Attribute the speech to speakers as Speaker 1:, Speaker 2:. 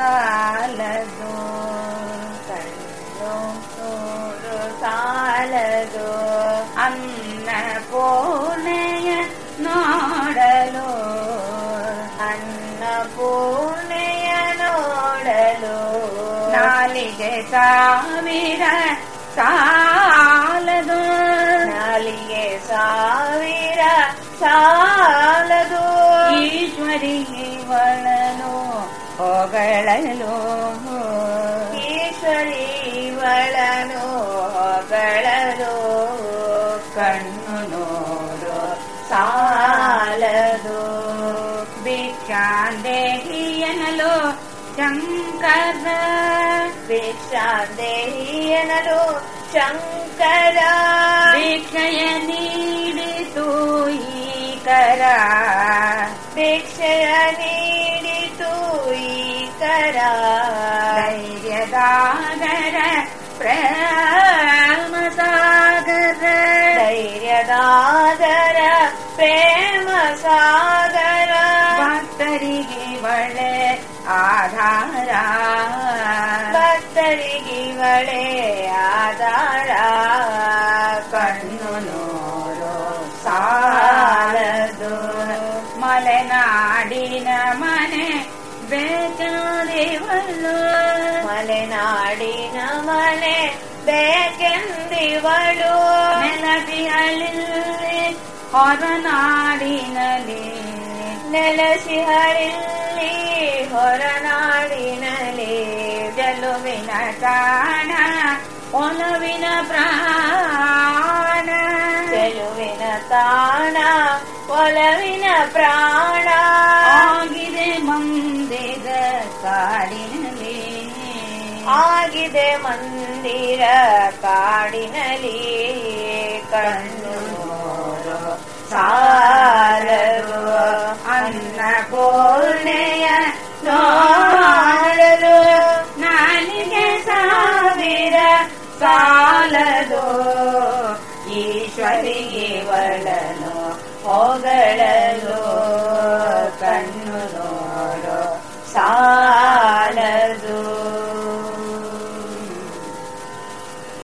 Speaker 1: ಸಾಲದು ಕಣ್ಣು ಸಾಲದು. ಅನ್ನ ಪೂರ್ಣೆಯ ನೋಡಲು, ಅನ್ನ ಪೂರ್ಣೆಯ ನೋಡಲು. ನಾಲಿಗೆ ಸಾವಿರ ಸಾಲದು, ನಾಲಿಗೆ ಸಾವಿರ ಸಾಲದು. ಈಶ್ವರಿವಳನು ಹೊಗಳಲು ಈಶ್ವರಿವಳನು ಹೊಗಳಲು ಕಣ್ಣು ನೋಡು ಸಾಲದು. ಭಿಕ್ಷಾಂದೇಹಿಯನಲು ಶಂಕರ. ಭಿಕ್ಷಾಂದೇಹಿಯನಲು ಶಂಕರ. ಭಿಕ್ಷಯ ನೀಡಿತು ಈಕರ ಭಿಕ್ಷಯ ಈಕರ ಧೈರ್ಯದಾಗರ ಪ್ರೇಮ ಸಾಗರ ಧೈರ್ಯದಾಗರ ಪ್ರೇಮ ಸಾಗರ ಭಕ್ತರಿಗೆ ಒಳ್ಳೆ ಆಧಾರ. ಭಕ್ತರಿಗೆ ಒಳ್ಳೆ ಆಧಾರ. ಕಣ್ಣು ನೋಡೋ ಸಾಲದು. ಮಲೆನಾಡಿನ ಮನೆ ಬೇಕಂದಿವಳು ಮಲೆನಾಡಿನ ಮನೆ ಬೇಕೆಂದಿವಳು? ನೆಲಸಿಹಳಿಲ್ಲಿ ಹೊರನಾಡಿನಲ್ಲಿ. ನೆಲಸಿಹಳಿಲ್ಲಿ ಹೊರನಾಡಿನಲ್ಲಿ. ಜಲುವಿನ ಕಾಣ ಒಲವಿನ ಪ್ರಾಣ. ಜಲುವಿನ ತಾಣ ಒಲವಿನ ಪ್ರಾಣ. ಆಗಿದೆ ಮಂದಿರ ಕಾಡಿನಲ್ಲಿ ಕಣ್ಣು ಸಾರರು. ಅನ್ನ ಕೋಣೆಯ ನೋಡಲು ನಾನಿಗೆ ಸಾವಿರ ಸಾಲದು. ಈಶ್ವರಿಗೆ ಒಳನು ಹೊಗಳಲು